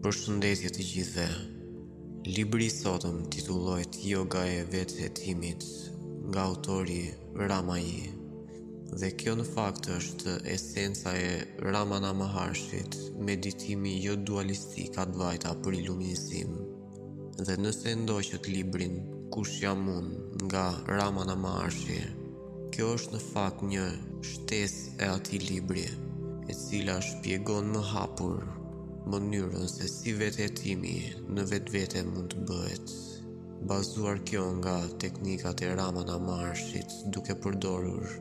Përshëndetje të gjithëve. Libri i sotëm titullohet Yoga e vetëhetimit nga autori Ramaji. Dhe kjo në fakt është esenca e Ramana Maharshit, meditimi jo dualistik advajta për iluminizim. Dhe nëse e ndoqët librin Kush jam unë nga Ramana Maharshi, kjo është në fakt një shtesë e atij libri, e cila shpjegon më hapur mënyrën se si vetëhetimi në vetvete mund të bëhet. Bazuar kjo nga teknikat e Ramana Maharshit, duke përdorur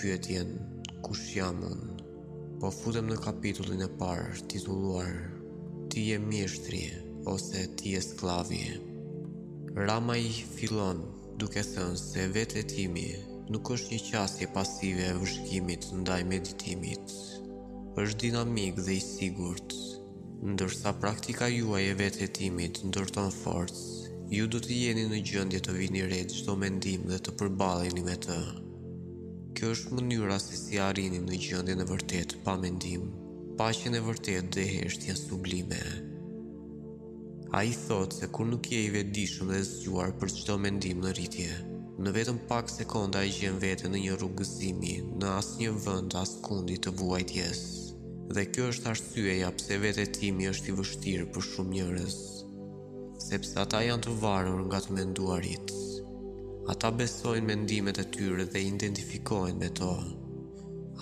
pyetjen kush jam unë, po futem në kapitullin e parë titulluar Ti je mjeshtri ose ti je sklavi. Ramaji fillon duke thënë se vetëhetimi nuk është një qasje pasive e vëzhgimit ndaj meditimit, është dinamik dhe i sigurt. Ndërsa praktika juaj e vetëhetimit ndërton forcë, ju do të jeni në gjendje të vini re çdo mendim dhe të përballeni me të. Kjo është mënyra se si arrini në gjendjen e vërtetë pa mendim, paqen e vërtetë dhe heshtjen sublime. Ai thotë se kur nuk je i vetëdijshëm dhe zgjuar për çdo mendim në rritje, në vetëm pak sekonda e gjen veten në një rrugëzimi, në asnjë vend, askundi të vuajtjes. Dhe kjo është arsyeja pse vetëhetimi është i vështirë për shumë njerëz, sepse ata janë të varur nga të menduarit. Ata besojnë mendimet e tyre dhe identifikohen me to.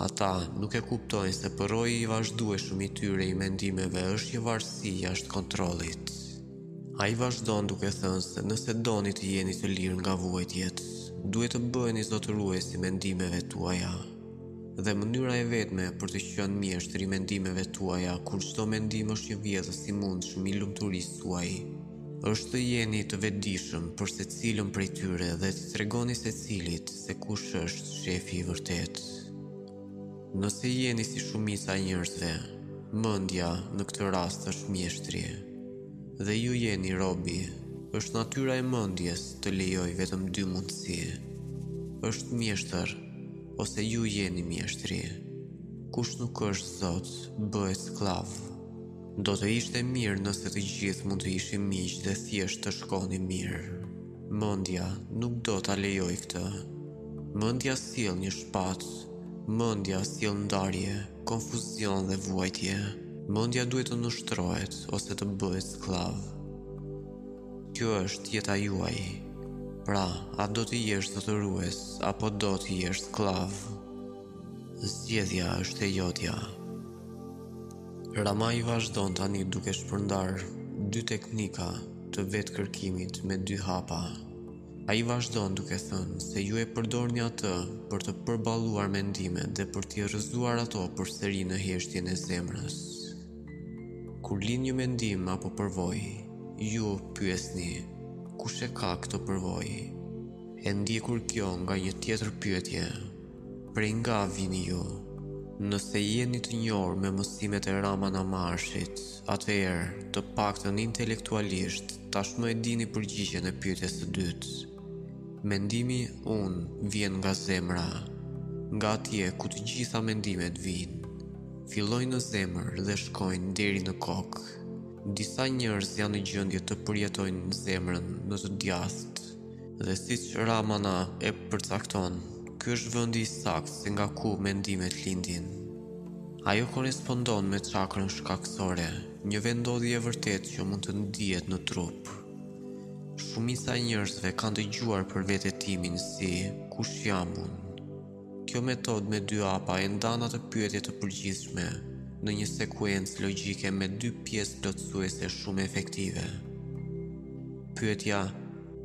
Ata nuk e kuptojnë se përroi i vazhdueshëm i tyre i mendimeve është një varësi jashtë kontrollit. Ai vazhdon duke thënë se nëse doni të jeni të lirë nga vuajtjet, duhet të bëheni zotërues i mendimeve tuaja. Dhe mënyra e vetme për të qenë mjeshtër i mendimeve tuaja, kur çdo mendim është një vjedhës i mundshëm i lumturisë tuaj, është të jeni të vetëdijshëm për secilën prej tyre dhe të tregoni secilit se kush është shefi i vërtetë. Nëse jeni si shumica e njerëzve, mendja në këtë rast është mjeshtri. Dhe ju jeni robi. Është natyra e mendjes të lejojë vetëm dy mundësi. Është mjeshtër ose ju jeni mjeshtri. Kush nuk është zot, bëhet skllav. Do të ishte mirë nëse të gjithë mund të ishim miq dhe thjesht të shkoni mirë. Mendja nuk do ta lejojë këtë. Mendja sjell një shpatë, mendja sjell ndarje, konfuzion dhe vuajtje. Mendja duhet të nënshtrohet ose të bëhet skllav. Kjo është jeta juaj. Pra, a do të jesh zotërues apo do të jesh skllav? Zgjedhja është e jotja. Ramaj vazhdon tani duke shpërndarë dy teknika të vetëkërkimit me dy hapa. Ai vazhdon duke thënë se ju e përdorni atë për të përballuar mendimet dhe për t'i rrëzuar ato përsëri në heshtjen e zemrës. Kur lind një mendim apo përvojë, ju pyesni, kush e ka këtë përvojë? E ndjekur kjo nga një tjetër pyetje, prej nga vini ju? Nëse jeni të njohur me mësimet e Ramana Maharshit, atëherë, të paktën intelektualisht, tashmë e dini përgjigjen e pyetjes së dytë. Mendimi unë vjen nga zemra, nga atje ku të gjitha mendimet vijnë. Fillojnë në zemër dhe shkojnë deri në kokë. Disa njerëz janë në gjendje të përjetojnë zemrën në të djathtë. Dhe siç Ramana e përcakton, ky është vendi i saktë se nga ku mendimet lindin. Ajo korrespondon me çakrën shkakësore, një vendodhje e vërtetë që mund të ndihet në trup. Shumica e njerëzve kanë dëgjuar për vetëhetimin si kush jam unë. Kjo metodë me dy hapa e ndan atë pyetje të përgjithshme në një sekuencë logjike me dy pjesë plotësuese shumë efektive. Pyetja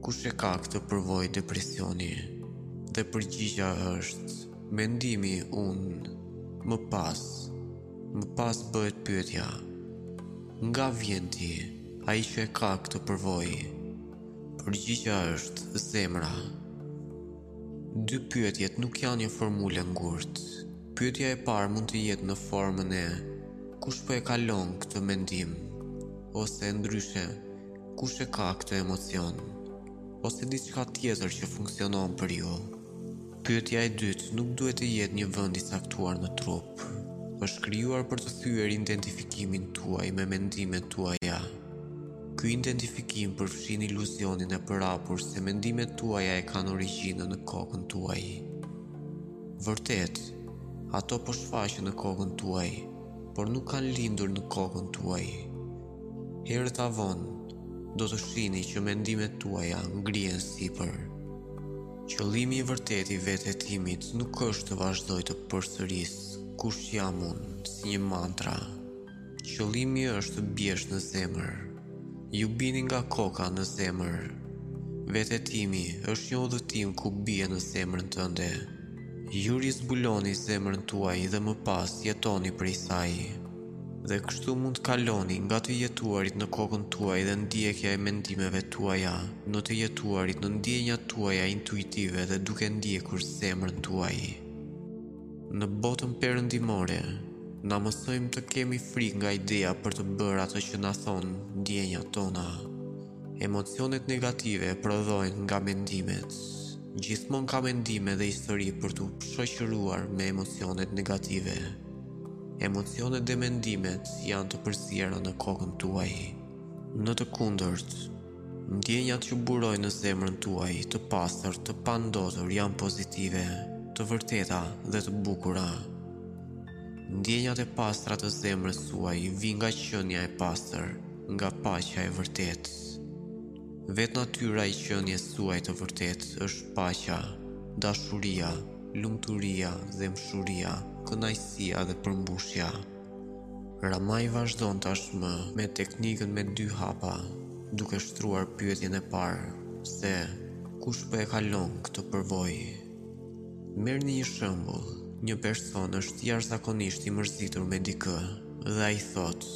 kush e ka këtë përvojë depresioni? Dhe përgjigja është mendimi unë. Më pas, më pas bëhet pyetja nga vjen ti? Ai që e ka këtë përvojë. Përgjigja është zemra. Dy pyetjet nuk janë një formulë e ngurtë. Pyetja e parë mund të jetë në formën e kush po e kalon këtë mendim ose ndryshe kush e ka këtë emocion ose diçka tjetër që funksionon për ju. Pyetja e dytë nuk duhet të jetë një vend i caktuar në trup. Është krijuar për të thyer identifikimin tuaj me mendimet tuaja. Ky identifikim përfshin iluzionin e përhapur se mendimet tuaja e kanë origjinën në kokën tuaj. Vërtet, ato po shfaqen në kokën tuaj, por nuk kanë lindur në kokën tuaj. Herët a vonë, do të shihni që mendimet tuaja ngrihen sipër. Qëllimi i vërtetë i vetëhetimit nuk është të vazhdojë të përsërisë kush jam unë si një mantra. Qëllimi është të biesh në zemër. Ju bini nga koka në zemër. Vetëhetimi është një udhëtim ku bie në zemrën tënde. Ju rizbuloni zemrën tuaj dhe më pas jetoni prej saj. Dhe kështu mund të kaloni nga të jetuarit në kokën tuaj dhe ndjekja e mendimeve tuaja në të jetuarit në ndjenjat tuaja intuitive dhe duke ndjekur zemrën tuaj. Në botën perëndimore, na mësojnë të kemi frikë nga ideja për të bërë atë që na thonë ndjenjat tona. Emocionet negative prodhohen nga mendimet. Gjithmonë ka mendime dhe histori për t'u shoqëruar me emocionet negative. Emocionet dhe mendimet janë të përziera në kokën tuaj. Në të kundërt, Ndjenjat që burojnë në zemrën tuaj të pastër, të pandotur, janë pozitive, të vërteta dhe të bukura. Ndjenjat e pastra të zemrës suaj vijnë nga qenia e pastër, nga paqja e vërtetë. Vetë natyra e qenies suaj të vërtetë është paqja, dashuria, lumturia, dhembshuria, kënaqësia dhe përmbushja. Ramaj vazhdon tashmë me teknikën me dy hapa, duke shtruar pyetjen e parë se kush po e kalon këtë përvojë. Merrni një shembull, një person është jashtëzakonisht i mërzitur me dikë dhe ai thotë,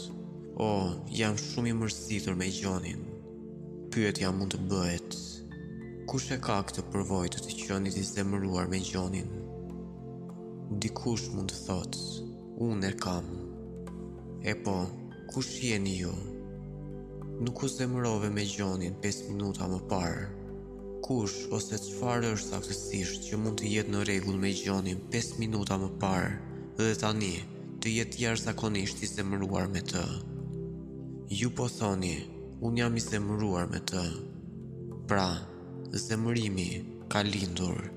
"O, oh, jam shumë i mërzitur me Gjonin." Pyetja mund të bëhet, kush e ka këtë përvojë të të qenit i zemëruar me Gjonin? Dikush mund të thotë, Unë e kam. E po, kush jeni ju? Nuk u zemërove me Gjonin 5 minuta më parë. Kush ose çfarë është saktësisht që mund të jetë në rregull me Gjonin 5 minuta më parë dhe tani të jetë jashtëzakonisht i zemëruar me të. Ju po thoni, unë jam i zemëruar me të. Pra, Zemërimi ka lindur.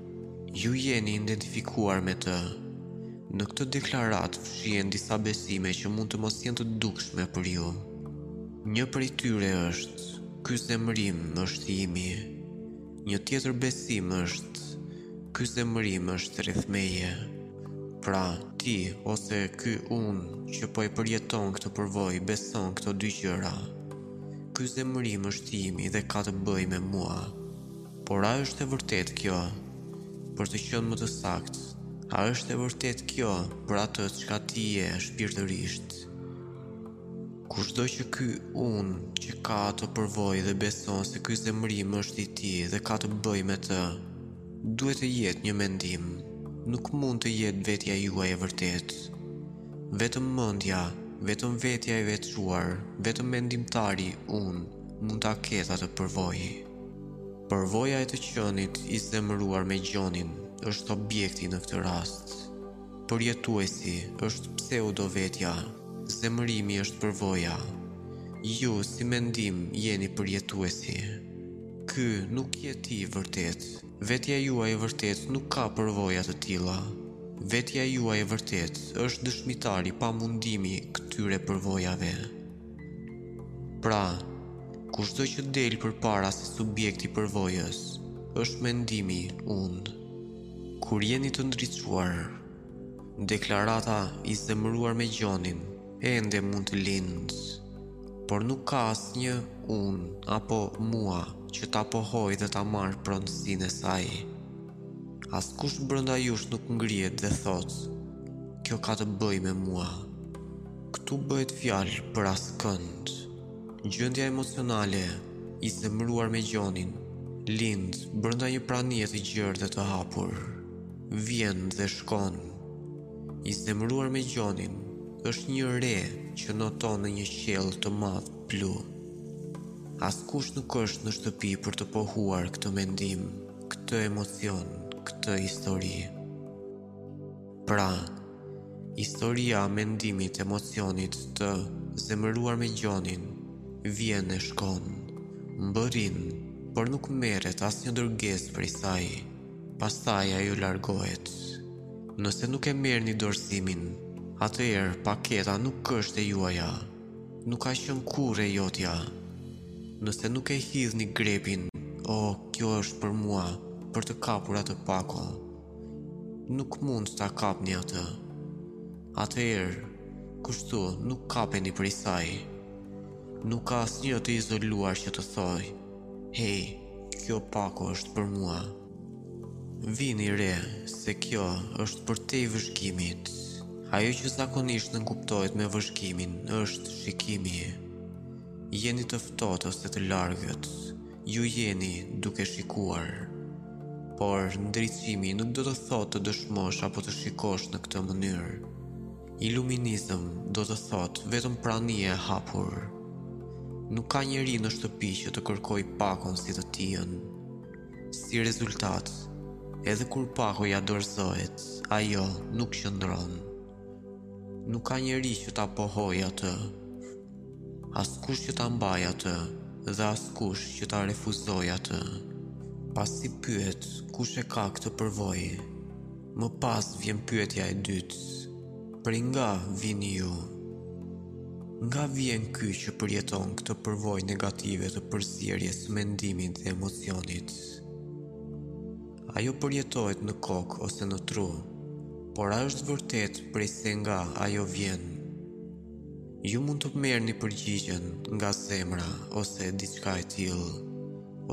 Ju jeni identifikuar me të. Në këtë deklaratë fshihen disa besime që mund të mos jenë të dukshme për ju. Një prej tyre është, ky zemërim është imi. Një tjetër besim është, ky zemërim është rreth meje. Pra, ti ose ky unë që po e përjeton këtë përvojë beson këto dy gjëra. Ky zemërim është i imi dhe ka të bëjë me mua. Por a është e vërtetë kjo? Për të qenë më të saktë, a është e vërtetë kjo për atë çka ti je shpirtërisht? Kushdo që ky unë që ka atë përvojë dhe beson se ky zemërim është i tij dhe ka të bëjë me të, duhet të jetë një mendim. Nuk mund të jetë vetja juaj e vërtetë. Vetëm mendja, vetëm vetja e veçuar, vetëm mendimtari, unë, mund ta ketë atë përvojë. Përvoja e të qenit i zemëruar me Gjonin është objekti në këtë rast. Përjetuesi është pseudo-vetja, zemërimi është përvoja. Ju, si mendim, jeni përjetuesi. Ky nuk je ti vërtet. Vetja juaj e vërtetë nuk ka përvoja të tilla. Vetja juaj e vërtetë është dëshmitari pa mundim i këtyre përvojave. Pra, kushdo që del përpara si subjekt i përvojës, është mendimi, unë. Kur jeni të ndriçuar, deklarata i zemëruar me Gjonin, Ende mund të lindë, por nuk ka asnjë unë apo mua që ta pohojë dhe ta marrë pronësinë e saj. Askush brenda jush nuk ngrihet dhe thotë, kjo ka të bëjë me mua. Këtu bëhet fjalë për askënd. Gjendja emocionale i zemëruar me Gjonin lind brenda një pranie të gjerë dhe të hapur. Vjen dhe shkon. I zemëruar me Gjonin, është një re që noton në një qiell të madhë blu. Askush nuk është në shtëpi për të pohuar këtë mendim, këtë emocion, këtë histori. Pra, historia e mendimit emocionit të zemëruar me Gjonin, vjen e shkon, mbërrin, por nuk merret asnjë dërgesë prej saj. Pastaj ajo largohet. Nëse nuk e merrni dorëzimin, atëherë paketa nuk është e juaja. Nuk ka qenë kurrë e jotja. Nëse nuk e hidhni grepin, oh, kjo është për mua, për të kapur atë pako. Nuk mund ta kapni atë. Atëherë, kështu nuk kapeni prej saj. Nuk ka asnjë të izoluar që të thojë. Hej, kjo pako është për mua. Vini re se kjo është përtej vëzhgimit. Ajo që zakonisht nënkuptohet me vëzhgimin është shikimi. Jeni të ftohtë ose të largët, ju jeni duke shikuar. Por, ndriçimi nuk do të thotë të dëshmosh apo të shikosh në këtë mënyrë. Iluminizëm do të thotë vetëm prani e hapur. Nuk ka njeri në shtëpi që të kërkojë pakon si të tijën. Si rezultat, edhe kur pako ia dorëzohet, ajo nuk qëndron. Nuk ka njeri që ta pohojë atë. Askush që ta mbajë atë dhe askush që ta refuzojë atë. Pasi pyet kush e ka këtë përvojë, Më pas vjen pyetja e dytë, prej nga vini ju? Nga vjen ky që përjeton këtë përvojë negative të përzierjes së mendimit dhe emocionit? Ajo përjetohet në kokë ose në tru, por a është vërtet prej se nga ajo vjen? Ju mund të merrni përgjigjen nga zemra ose diçka e tillë,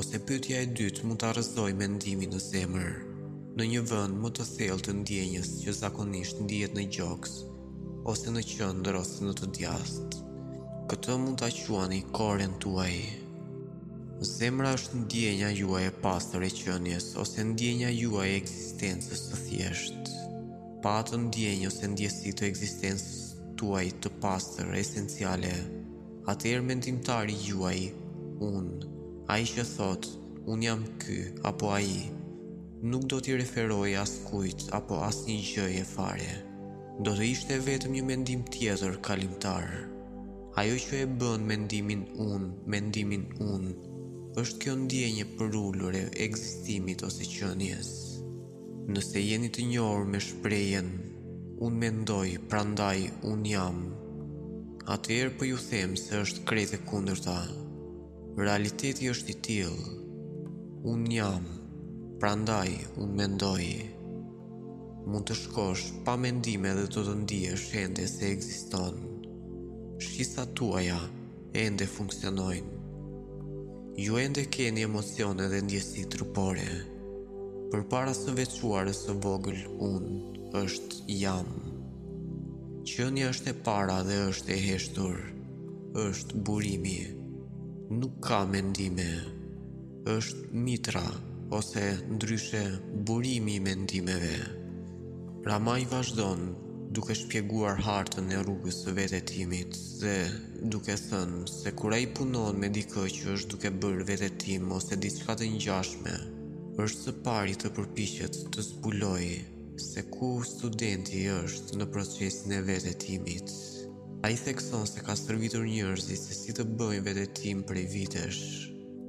ose pyetja e dytë mund ta rrëzojë mendimin në zemër, në një vend më të thellë të ndjenjës që zakonisht ndihet në gjoks, ose në qendër ose në të djathtë. Këtë mund ta quani koren tuaj. Zemra është ndjenja juaj e pastër e qenies ose ndjenja juaj e ekzistencës së thjeshtë. Pa atë ndjenjë ose ndjesi të ekzistencës tuaj të pastër, esenciale, atëherë mendimtari juaj, unë, ai që thotë, unë jam ky apo ai, nuk do t'i referojë askujt apo asnjë gjëje fare. Do të ishte vetëm një mendim tjetër kalimtar. Ajo që e bën mendimin unë, mendimin unë, është kjo ndjenjë e përulur e ekzistimit ose qenies. Nëse jeni të njohur me shprehjen Unë mendoj, prandaj unë jam, atëherë po ju them se është krejt e kundërta. Realiteti është i tillë. Unë jam, prandaj unë mendoj. Mund të shkosh pa mendime dhe do të ndihesh ende se ekziston. Shqisat tuaja ende funksionojnë. Ju ende keni emocione dhe ndjesi trupore. Përpara së veçuarës së vogël unë është jam. Qenia është e para dhe është e heshtur. është burimi. Nuk ka mendime. është mitra ose ndryshe burimi i mendimeve. Ramaji vazhdon duke shpjeguar hartën e rrugës së vetëhetimit. dhe duke thënë se kur ai punon me dikë që është duke bërë vetëhetim ose diçka të ngjashme, është së pari të përpiqet të zbulojë se ku studenti është në procesin e vetëhetimit. Ai thekson se ka stërvitur njerëzit se si të bëjnë vetëhetim prej vitesh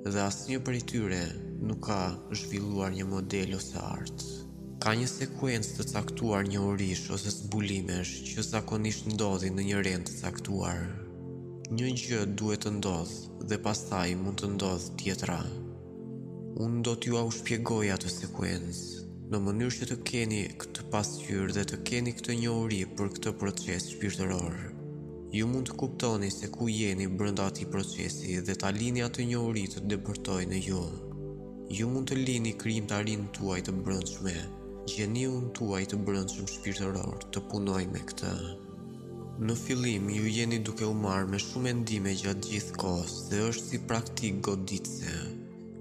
dhe asnjë prej tyre nuk ka zhvilluar një model ose hartë. Ka një sekuencë të caktuar njohurish ose zbulimesh që zakonisht ndodhin në një rend të caktuar. Një gjë duhet të ndodhë dhe pastaj mund të ndodhë tjetra. Unë do t'jua shpjegoj atë sekuencë, në mënyrë që të keni këtë pasqyrë dhe të keni këtë njohuri për këtë proces shpirtëror. Ju mund të kuptoni se ku jeni brenda atij procesi dhe ta lini atë njohuri të depërtojë në ju. Ju mund të lini krijimtarinë tuaj të brendshme, gjeniun tuaj të brendshëm shpirtëror të punojë me këtë. Në fillim ju jeni duke u marrë me shumë mendime gjatë gjithë kohës dhe është si praktikë goditëse.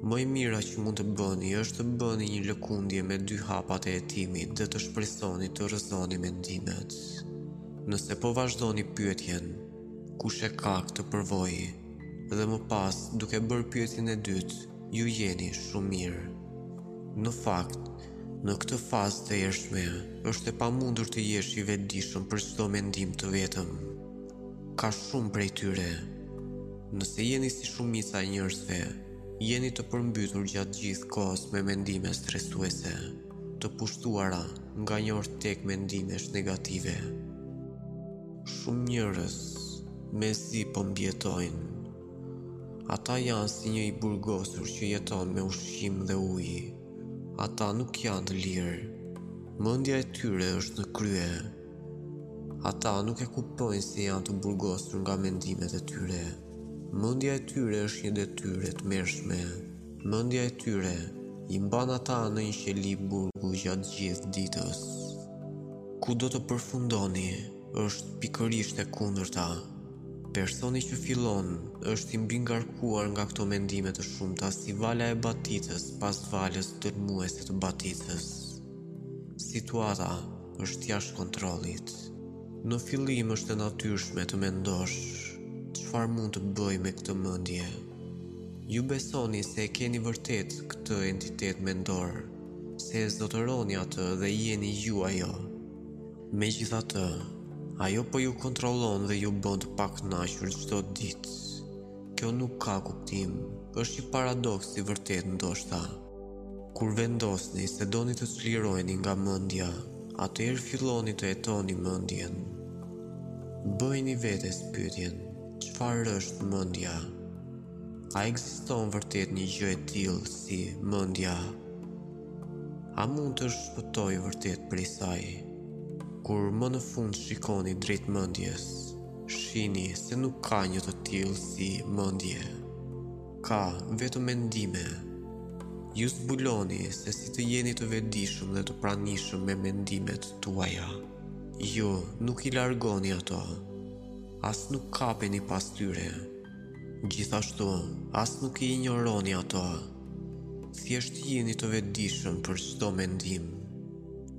Më e mira që mund të bëni është të bëni një lëkundje me dy hapat e hetimit dhe të shpresoni të rrëzoni mendimet. Nëse po vazhdoni pyetjen, kush e ka këtë përvojë? Dhe më pas, duke bërë pyetjen e dytë, Ju jeni shumë mirë. Në fakt, në këtë fazë të hershme, është e pamundur të jesh i vetëdishëm për çdo mendim të vetëm. Ka shumë prej tyre. Nëse jeni si shumica e njerëzve, jeni të përmbytur gjatë gjithë kohës me mendime stresuese, të pushtuara nga një ortek mendimesh negative. Shumë njerëz mezi po mbijetojnë Ata janë si një i burgosur që jeton me ushqim dhe ujë. Ata nuk janë të lirë. Mendja e tyre është në krye. Ata nuk e kuptojnë se janë të burgosur nga mendimet e tyre. Mendja e tyre është një detyrë e tmerrshme. Mendja e tyre i mban ata në një qeli burgu gjatë gjithë ditës. Ku do të përfundoni? është pikërisht e kundërta. Personi që fillon është i mbingarkuar nga këto mendime të shumta si vala e batitës pas valës dërmuese të batitës. Situata është jashtë kontrollit. Në fillim është e natyrshme të mendosh çfarë mund të bëj me këtë mendje. Ju besoni se e keni vërtet këtë entitet mendor, se e zotëroni atë dhe jeni ju ajo. Megjithatë, ajo po ju kontrollon dhe ju bën të pakënaqur çdo ditë. Kjo nuk ka kuptim. Është një paradoks i vërtetë ndoshta. Kur vendosni se doni të çliroheni nga mendja, atëherë filloni të hetoni mendjen. Bëjini vetes pyetjen, çfarë është mendja? A ekziston vërtet një gjë e tillë si mendja? A mund të shpëtoj vërtet prej saj? Kur më në fund shikoni drejt mendjes, shihni se nuk ka një të tillë si mendje. Ka vetëm mendime. Ju zbuloni se si të jeni të vetëdijshëm dhe të pranishëm me mendimet tuaja. Ju nuk i largoni ato. As nuk kapeni pas tyre. Gjithashtu, as nuk i injoroni ato. Thjesht jeni të vetëdijshëm për çdo mendim.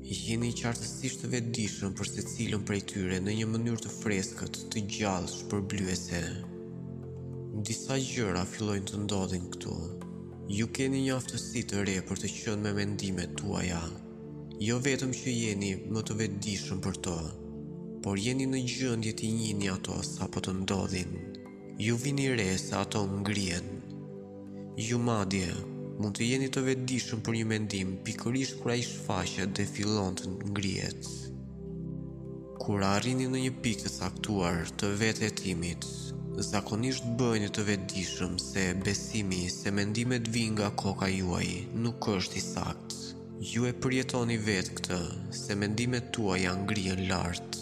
Jeni qartësisht të vetëdijshëm për secilën prej tyre në një mënyrë të freskët, të gjallë, shpërblyese. Disa gjëra fillojnë të ndodhin këtu. Ju keni një aftësi të re për të qenë me mendimet tuaja. Jo vetëm që jeni më të vetëdijshëm për to, por jeni në gjendje t'i njihni ato sapo të ndodhin. Ju vini re se ato ngrihen. Ju madje mund të jeni të vetëdijshëm për një mendim pikërisht kur ai shfaqet dhe fillon të ngrihet. Kur arrini në një pikë të caktuar të vetëhetimit, zakonisht bëheni të vetëdijshëm se besimi se mendimet vijnë nga koka juaj nuk është i saktë. Ju e përjetoni vetë këtë, se mendimet tuaja ngrihen lart.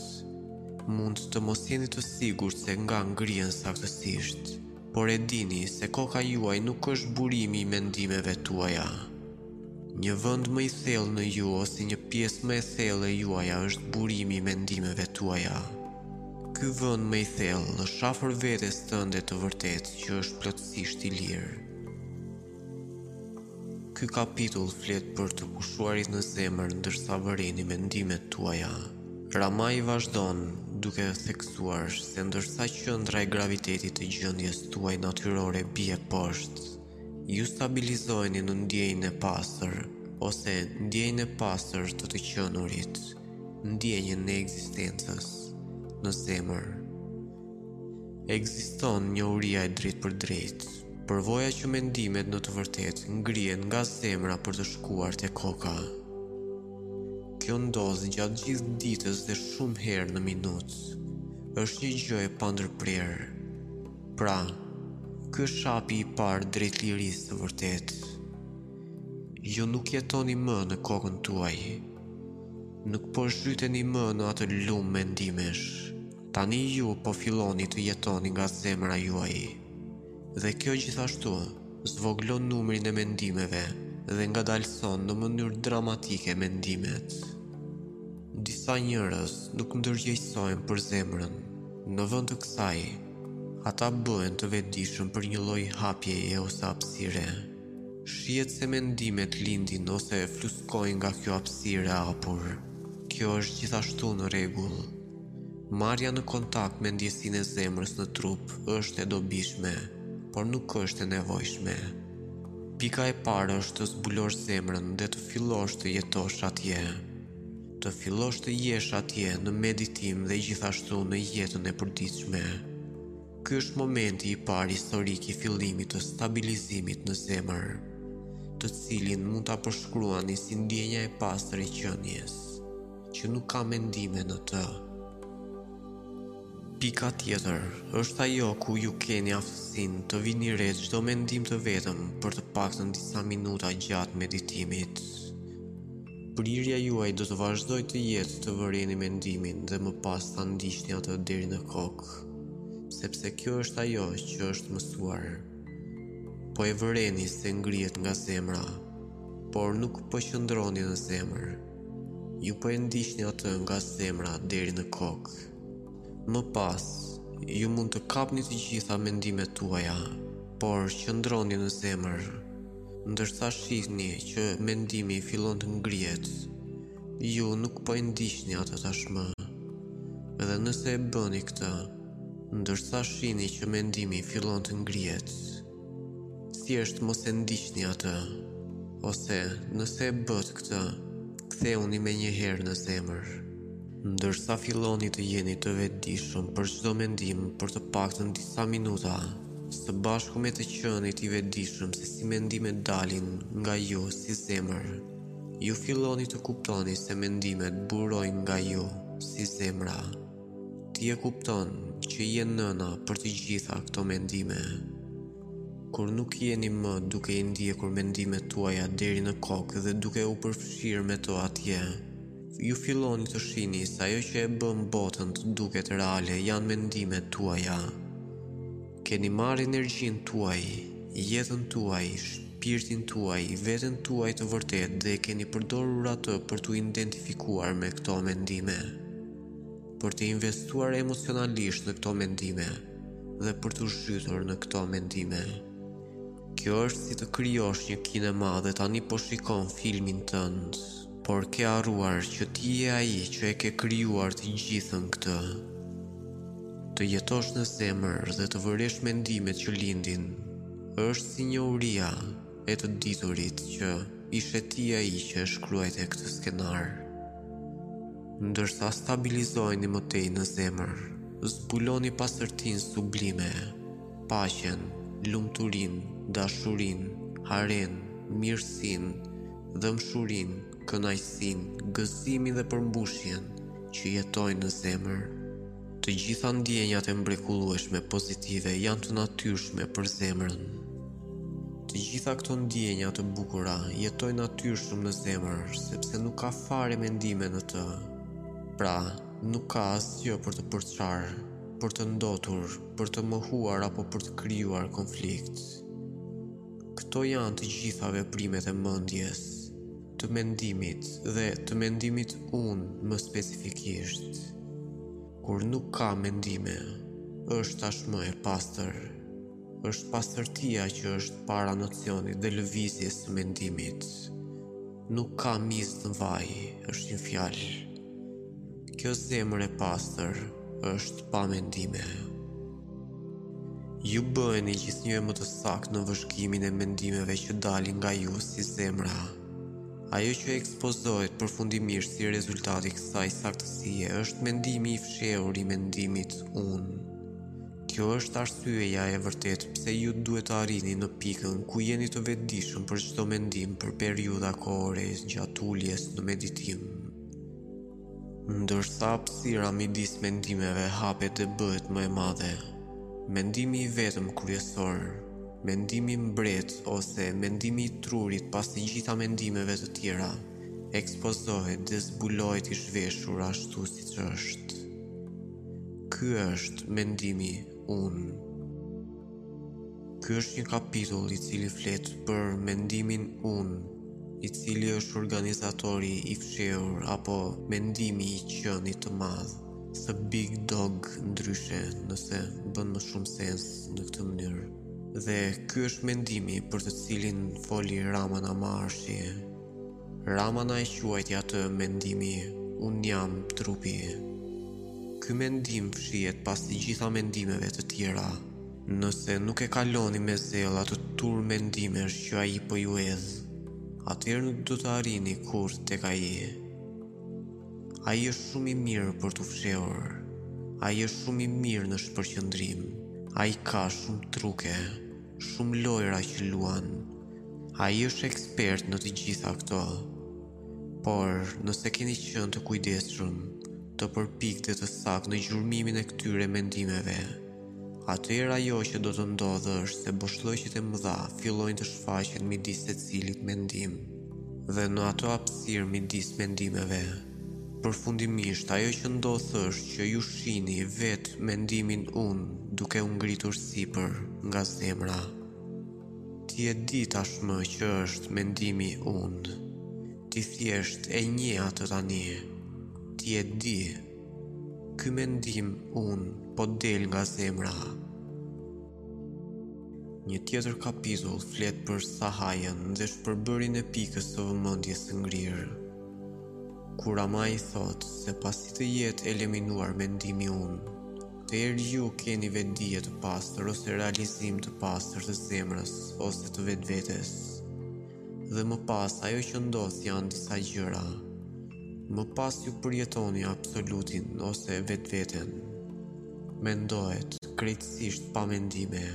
Mund të mos jeni të sigurt se nga ngrihen saktësisht, por e dini se koka juaj nuk është burimi i mendimeve tuaja. Një vend më i thellë në ju ose një pjesë më e thellë e juaja është burimi i mendimeve tuaja. Ky vend më i thellë është afër vetes tënde të vërtetë që është plotësisht i lirë. Ky kapitull flet për të pushuarit në zemër ndërsa vëreni mendimet tuaja. Ramaj vazhdon duke theksuar se ndërsa qendra e gravitetit të gjendjes tuaj natyrore bie poshtë, ju stabilizoheni në ndjenjën e pastër ose ndjenjën e pastër të të qenurit, ndjenjën e ekzistencës në zemër. Ekziston njohuria e drejtpërdrejtë. Përvoja që mendimet në të vërtetë ngrihen nga zemra për të shkuar te koka. Kjo ndodh gjatë gjithë ditës dhe shumë herë në minutë. Është një gjë e pandërprerë. Pra, ky është hapi i parë drejt lirisë të vërtetë. Ju nuk jetoni më në kokën tuaj. Nuk po zhyteni më në atë lumë mendimesh. Tani ju po filloni të jetoni nga zemra juaj, dhe kjo gjithashtu zvogëlon numrin e mendimeve dhe ngadalëson në mënyrë dramatike mendimet. Disa njerëz nuk ndërgjegjësohen për zemrën, në vend të kësaj, ata bëhen të vetëdijshëm për një lloj hapjeje ose hapësire. Shihet se mendimet lindin ose fluskojnë nga kjo hapësirë e hapur. Kjo është gjithashtu në rregull. Marrja në kontakt me ndjesinë e zemrës në trup është e dobishme, por nuk është e nevojshme. Pika e parë është të zbulosh zemrën dhe të fillosh të jetosh atje. Të fillosh të jesh atje në meditim dhe gjithashtu në jetën e përditshme. Ky është momenti i parë historik i fillimit të stabilizimit në zemër, të cilin mund ta përshkruani si ndjenja e pastër e qenies. që nuk ka mendime në të. Pika tjetër është ajo ku ju keni aftësinë të vini re çdo mendim të vetëm për të paktën disa minuta gjatë meditimit. Prirja juaj do të vazhdojë të jetë të vëreni mendimin dhe më pas ta ndiqni atë deri në kokë, sepse kjo është ajo që është mësuar. Po e vëreni se ngrihet nga zemra, por nuk po qëndroni në zemër. Ju po e ndiqni atë nga zemra deri në kokë. Më pas, ju mund të kapni të gjitha mendimet tuaja, por qëndroni në zemër. Ndërsa shihni që mendimi fillon të ngrihet, ju nuk po e ndiqni atë tashmë. Dhe nëse e bëni këtë, ndërsa shihni që mendimi fillon të ngrihet, Thjesht mos e ndiqni atë. Ose, nëse e bëtë këtë, kthehuni menjëherë në zemër. Ndërsa filloni të jeni të vetëdijshëm për çdo mendim për të paktën disa minuta, së bashku me të qenit i vetëdijshëm se si mendimet dalin nga ju si zemër, ju filloni të kuptoni se mendimet burojnë nga ju si zemra. Ti e kupton që je nëna për të gjitha këto mendime. Kur nuk jeni më duke i ndjekur mendimet tuaja deri në kokë dhe duke u përfshirë me to atje, ju filloni të shihni se ajo që e bën botën të duket reale janë mendimet tuaja. Keni marrë energjinë tuaj, jetën tuaj, shpirtin tuaj, veten tuaj të vërtetë dhe e keni përdorur atë për t'u identifikuar me këto mendime. për të investuar emocionalisht në këto mendime dhe për t'u zhytur në këto mendime. Kjo është si të krijosh një kinema dhe tani po shikon filmin tënd, por ke harruar që ti je ai që e ke krijuar të gjithën këtë. Të jetosh në zemër dhe të vëresh mendimet që lindin, është si njohuria, e të diturit që ishe ti ai që e shkruajte këtë skenar. Ndërsa stabilizoheni më tej në zemër, zbuloni pastërtinë sublime, paqen, lumturinë, dashurinë, harenë, mirësinë, dhembshurinë, kënaqësinë, gëzimin dhe përmbushjen që jetojnë në zemër. Të gjitha ndjenjat e mbrekullueshme pozitive janë të natyrshme për zemrën. Të gjitha këto ndjenja të bukura jetojnë natyrshëm në zemër, sepse nuk ka fare mendime në të. Pra, nuk ka asgjë për të përçarë, për të ndotur, për të mohuar apo për të krijuar konflikt. Këto janë të gjitha veprimet e mendjes. të mendimit dhe të mendimit unë më specifikisht. Kur nuk ka mendime, është tashmë e pastër. Është pastërtia që është para nocionit dhe lëvizjes së mendimit. Nuk ka mizë në vaj, është një fjalë. Kjo zemër e pastër është pa mendime. Ju bëheni gjithnjë e më të saktë në vëzhgimin e mendimeve që dalin nga ju si zemra. Ajo që ekspozohet përfundimisht si rezultat i kësaj saktësie është mendimi i fshehur i mendimit unë. Kjo është arsyeja e vërtetë pse ju duhet të arrini në pikën ku jeni të vetëdijshëm për çdo mendim për periudha kohore gjatë uljes në meditim. Ndërsa hapësira midis mendimeve hapet dhe bëhet më e madhe, mendimi i vetëm kryesor, mendimi mbret ose mendimi i trurit pas të gjitha mendimeve të tjera, ekspozohet dhe zbulohet i zhveshur ashtu siç është. Ky është mendimi unë. Ky është një kapitull i cili flet për mendimin unë, i cili është organizatori i fshehur apo mendimi i qenit të madh, the big dog ndryshe nëse bën më shumë sens në këtë mënyrë. Dhe ky është mendimi për të cilin foli Ramana Maharshi, Ramana e quajti atë mendimi unë jam trupi. Ky mendim fshihet pas të gjitha mendimeve të tjera. Nëse nuk e kaloni me zell atë turr mendimesh që ai po ju hedh, atëherë nuk do të arrini kurrë tek ai. Ai është shumë i mirë për t'u fshehur. Ai është shumë i mirë në shpërqendrim. Ai ka shumë truke, shumë lojëra që luan. Ai është ekspert në të gjitha këto. Por, nëse keni qenë të kujdesshëm, të përpiktë dhe të saktë në gjurmimin e këtyre mendimeve, atëherë ajo që do të ndodhë është se boshllëqet e mëdha fillojnë të shfaqen midis secilit mendim dhe në atë hapësirë midis mendimeve. Përfundimisht, ajo që ndodh është që ju shihni vetë mendimin unë duke u ngritur sipër nga zemra. Ti e di tashmë që është mendimi unë. Ti thjesht e njeh atë tani. Ti e di. Ky mendim unë po del nga zemra. Një tjetër kapitull flet për Sahajën dhe shpërbërjen e pikës së vëmendjes së ngrirë. Kur Ramaji thotë se pasi të jetë eliminuar mendimi unë, Tëherë ju keni vetëdije të pastër ose realizim të pastër të zemrës ose të vetvetes. Dhe më pas ajo që ndodh janë disa gjëra. Më pas ju përjetoni absolutin ose vetveten. Mendja është krejtësisht pa mendime.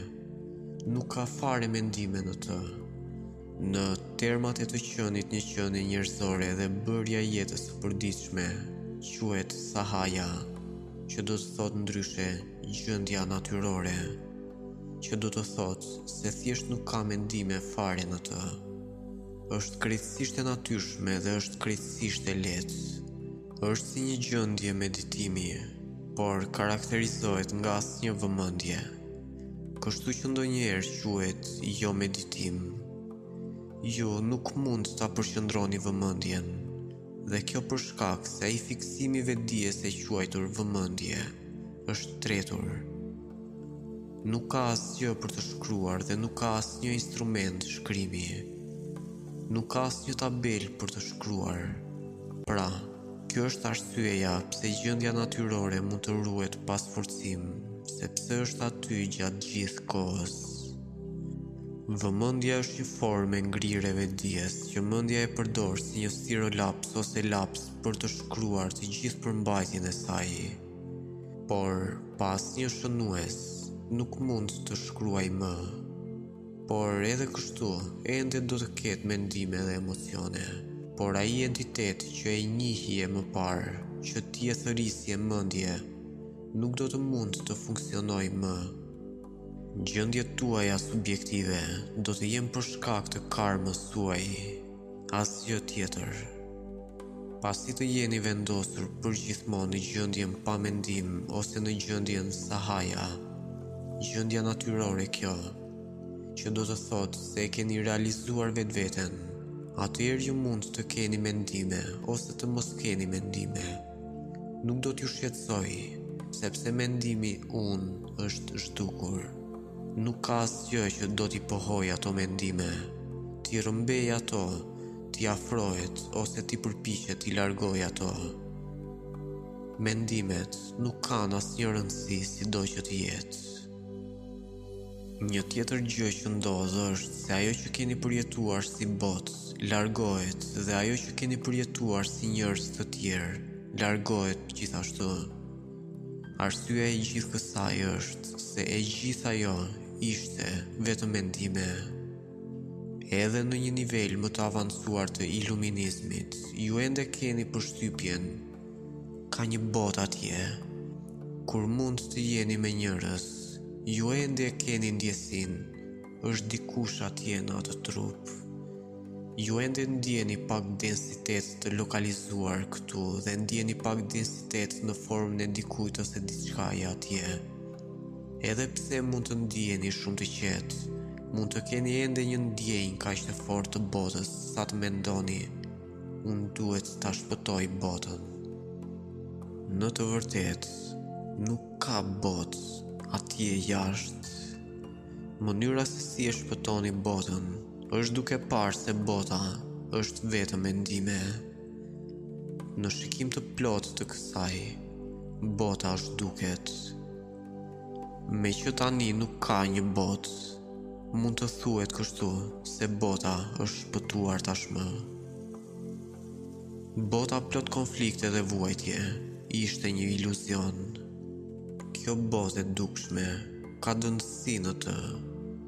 Nuk ka fare mendime në të. Në termat e të qenit një qenie njerëzore dhe bërja e jetës së përditshme, quhet sahaja, që do të thotë ndryshe gjendja natyrore, që do të thotë se thjesht nuk ka mendime fare në të. Është krejtësisht e natyrshme dhe është krejtësisht e lehtë. Është si një gjendje meditimi, por karakterizohet nga asnjë vëmendje. Kështu që ndonjëherë quhet jo meditim. Ju nuk mund ta përqendroni vëmendjen. Dhe kjo për shkak se ai fiksim i vetëdijes i quajtur vëmendje është tretur. Nuk ka asgjë për të shkruar dhe nuk ka asnjë instrument shkrimi. Nuk ka asnjë tabelë për të shkruar. Pra, Kjo është arsyeja pse gjendja natyrore mund të ruhet pa sforcim, sepse është aty gjatë gjithë kohës. Vëmendja është një formë e ngrirë e vetëdijes që mendja e përdor si një stilolaps ose laps për të shkruar të gjithë përmbajtjen e saj. Por, pa asnjë shënues, nuk mund të shkruajë më. Por edhe kështu, ende do të ketë mendime dhe emocione. Por ai entitet që e njihje më parë, që ti e thërisje mendje, nuk do të mund të funksionojë më. Gjendjet tuaja subjektive do të jenë për shkak të karmës suaj. Asgjë tjetër. Pasi të jeni vendosur përgjithmonë në gjendjen pa mendim ose në gjendjen sahaja, gjendja natyrore kjo, që do të thotë se e keni realizuar vetveten, atëherë ju mund të keni mendime ose të mos keni mendime. Nuk do t'ju shqetësojë, sepse mendimi unë është zhdukur. Nuk ka asgjë që do t'i pohojë ato mendime, t'i rrëmbejë ato, t'i afrohet ose t'i përpiqet t'i largojë ato. Mendimet nuk kanë asnjë rëndësi sido që të jetë. Një tjetër gjë që ndodh është se ajo që keni përjetuar si botë largohet dhe ajo që keni përjetuar si njerëz të tjerë largohet gjithashtu. Arsyeja e gjithë kësaj është se e gjithë ajo ishte vetëm mendime. Edhe në një nivel më të avancuar të iluminizmit, ju ende keni përshtypjen ka një botë atje kur mund të jeni me njerëz, ju ende e keni ndjesinë Është dikush atje në atë trup. Ju ende ndjeni pak densitet të lokalizuar këtu dhe ndjeni pak densitet në formën e dikujt ose diçkaje atje. Edhe pse mund të ndiheni shumë të qetë, mund të keni ende një ndjenjë kaq të fortë të botës sa të mendoni, unë duhet ta shpëtoj botën. Në të vërtetë, nuk ka botë atje jashtë. Mënyra se si e shpëtoni botën është duke parë se bota është vetëm mendime. Në shikim të plotë të kësaj, bota zhduket. Meqë tani nuk ka një botë, mund të thuhet kështu se bota është shpëtuar tashmë. Bota plot konflikte dhe vuajtje, ishte një iluzion. Kjo botë e dukshme, Ka dendësi në të,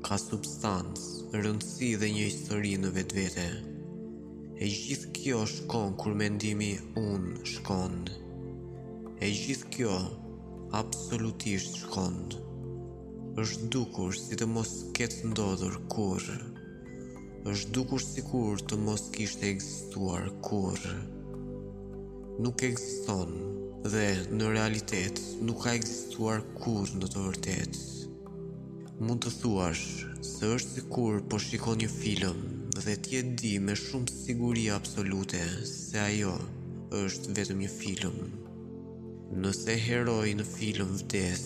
ka substancë, rëndësi dhe një histori në vetvete. E gjithë kjo shkon kur mendimi unë shkon. E gjithë kjo absolutisht shkon. Është zhdukur si të mos ketë ndodhur kurrë. është dukur sikur të mos kishte ekzistuar kurrë. Nuk ekziston dhe në realitet nuk ka ekzistuar kurrë në të vërtetë. Mund të thuash se është sikur po shikon një film dhe ti e di me shumë siguri absolute se ajo është vetëm një film. Nëse heroi në film vdes,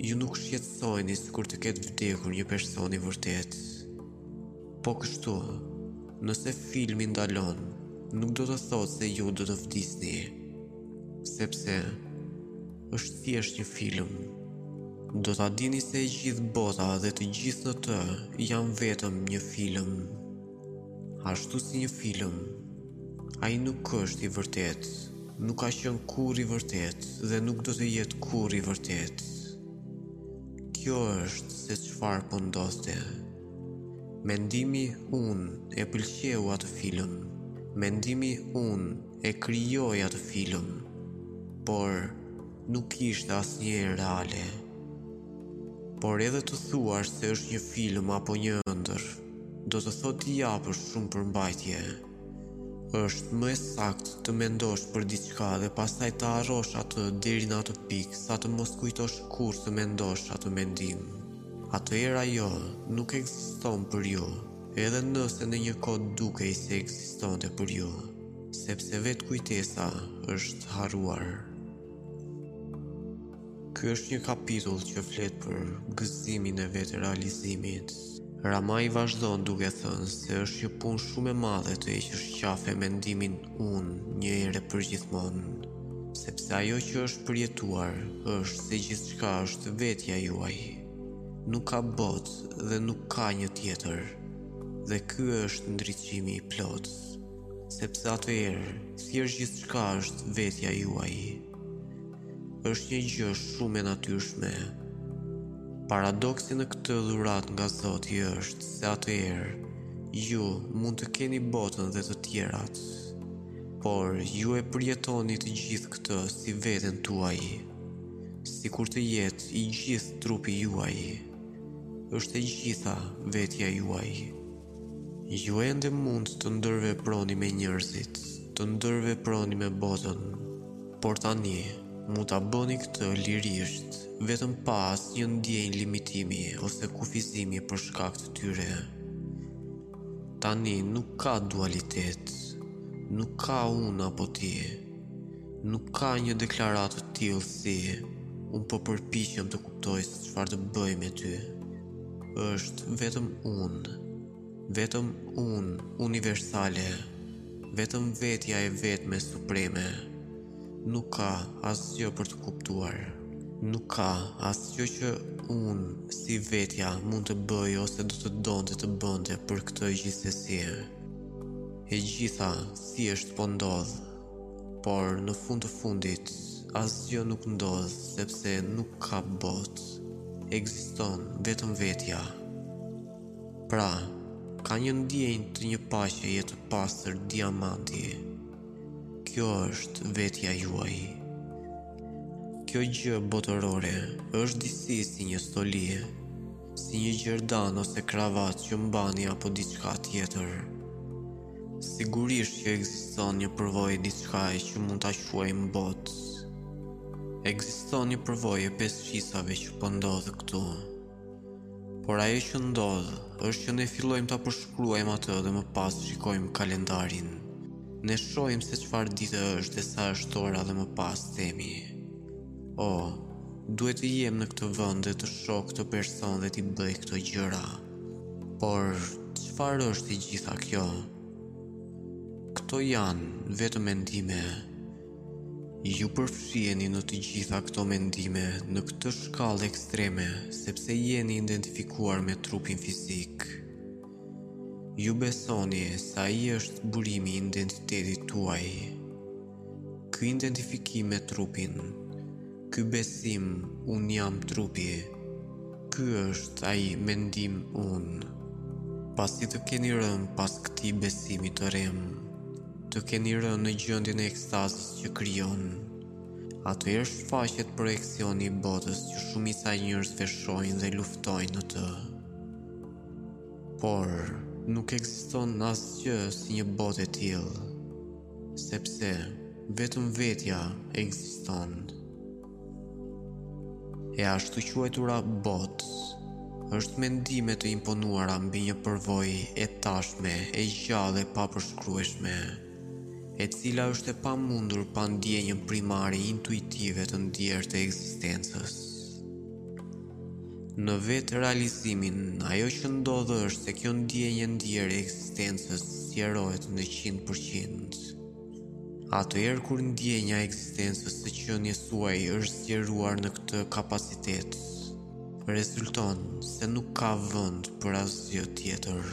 Ju nuk shqetësoheni sikur të ketë vdekur një person i vërtetë. Po kështu, nëse filmi ndalon, nuk do të thotë se ju do të vdisni, sepse është thjesht një film. Do ta dini se e gjithë bota dhe të gjithë në të janë vetëm një film. Ashtu si një film, ai nuk është i vërtetë, nuk ka qenë kurrë i vërtetë dhe nuk do të jetë kurrë i vërtetë. Kjo është se çfarë po ndodhte. Mendimi unë e pëlqeu atë film. Mendimi unë e krijoi atë film, por nuk ishte asnjëherë reale. Por edhe të thuash se është një film apo një ëndër, do të thotë t'i japësh shumë përmbajtje. Është më e saktë të mendosh për diçka dhe pastaj ta harrosh atë deri në atë pikë sa të mos kujtosh kurrë të mendosh atë mendim. Atëherë ajo nuk ekziston për ju, edhe nëse në një kohë dukej se ekzistonte për ju, sepse vetë kujtesa është harruar. Ky është një kapitull që flet për gëzimin e vetërealizimit. Ramai vazhdon duke thënë se është një punë shumë e madhe të heqësh qafe mendimin unë një herë e përgjithmonë, sepse ajo që është përjetuar është se gjithçka është vetja juaj. Nuk ka botë dhe nuk ka një tjetër. Dhe ky është ndriçimi i plotë, sepse atëherë thjesht gjithçka është vetja juaj. Është një gjë shumë e natyrshme. Paradoksi në këtë dhuratë nga Zoti është se atëherë ju mund të keni botën dhe të tjerat, por ju e përjetoni të gjithë këtë si veten tuaj, sikur të jetë i gjithë trupi juaj, është e gjitha vetja juaj. Ju ende mund të ndërveproni me njerëzit, të ndërveproni me botën, por tani mund ta bëni këtë lirisht, vetëm pa asnjë ndjenjë limitimi ose kufizimi për shkak të tyre. Tani nuk ka dualitet, nuk ka unë apo ti. Nuk ka një deklaratë të tillë si unë po përpiqem të kuptoj se çfarë të bëj me ty. është vetëm unë, vetëm unë universale, vetëm vetja e vetme supreme. Nuk ka asgjë për të kuptuar, nuk ka asgjë që unë si vetja mund të bëj ose do të donte të bënte për këtë gjithsesi. E gjitha si është po ndodh, Por në fund të fundit asgjë nuk ndodh sepse nuk ka botë. Ekziston vetëm vetja. Pra, ka një ndjenjë të një paqeje të pastër diamanti. Kjo është vetja juaj. Kjo gjë botërore është disi si një stoli, si një gjerdan ose kravatë që mbani apo diçka tjetër. Sigurisht që ekziston një përvojë e diçkaje që mund ta quajmë botë. Ekziston një përvojë e pesë shqisave që po ndodh këtu. Por ajo që ndodh është që ne fillojmë ta përshkruajmë atë dhe më pas shikojmë kalendarin. Ne shohim se çfarë dite është dhe sa është ora dhe më pas themi. O, duhet të jem në këtë vend dhe të shoh këtë person dhe t'i bëj këto gjëra. Por çfarë është e gjitha kjo? Këto janë vetëm mendime. Ju përfshiheni në të gjitha këto mendime në këtë shkallë ekstreme sepse jeni identifikuar me trupin fizik. Ju besoni se ai është burimi i identitetit tuaj. Ky identifikim me trupin, ky besim unë jam trupi, ky është ai mendim unë. Pasi të keni rënë pas këtij besimi të rremë, të keni rënë në gjendjen e ekstazës që krijon, atëherë shfaqet projeksioni i botës që shumica e njerëzve shohin dhe luftojnë në të. Por, nuk ekziston asgjë si një botë e tillë. Sepse vetëm vetja ekziston. E ashtuquajtura botë është mendime të imponuara mbi një përvojë e tashme e gjallë e papërshkrueshme, e cila është e pamundur pa ndjenjën primare intuitive të ndier të ekzistencës. Në vetërealizimin, ajo që ndodh është se kjo ndjenjë e ndier e ekzistencës zgjerohet në 100%. Atëherë kur ndjenja e ekzistencës së qenies suaj është zgjeruar në këtë kapacitet, rezulton se nuk ka vend për asgjë tjetër.